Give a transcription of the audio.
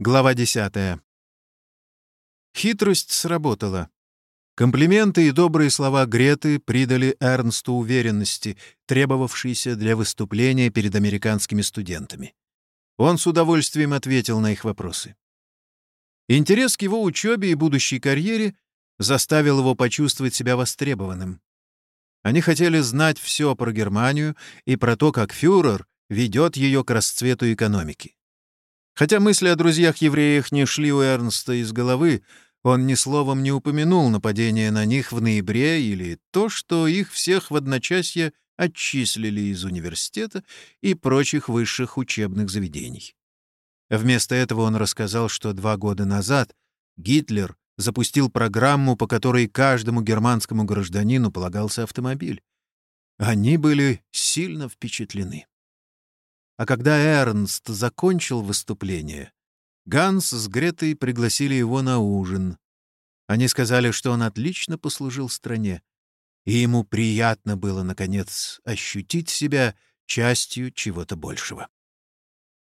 Глава 10. Хитрость сработала. Комплименты и добрые слова Греты придали Эрнсту уверенности, требовавшейся для выступления перед американскими студентами. Он с удовольствием ответил на их вопросы. Интерес к его учебе и будущей карьере заставил его почувствовать себя востребованным. Они хотели знать все про Германию и про то, как фюрер ведет ее к расцвету экономики. Хотя мысли о друзьях-евреях не шли у Эрнста из головы, он ни словом не упомянул нападение на них в ноябре или то, что их всех в одночасье отчислили из университета и прочих высших учебных заведений. Вместо этого он рассказал, что два года назад Гитлер запустил программу, по которой каждому германскому гражданину полагался автомобиль. Они были сильно впечатлены. А когда Эрнст закончил выступление, Ганс с Гретой пригласили его на ужин. Они сказали, что он отлично послужил стране, и ему приятно было, наконец, ощутить себя частью чего-то большего.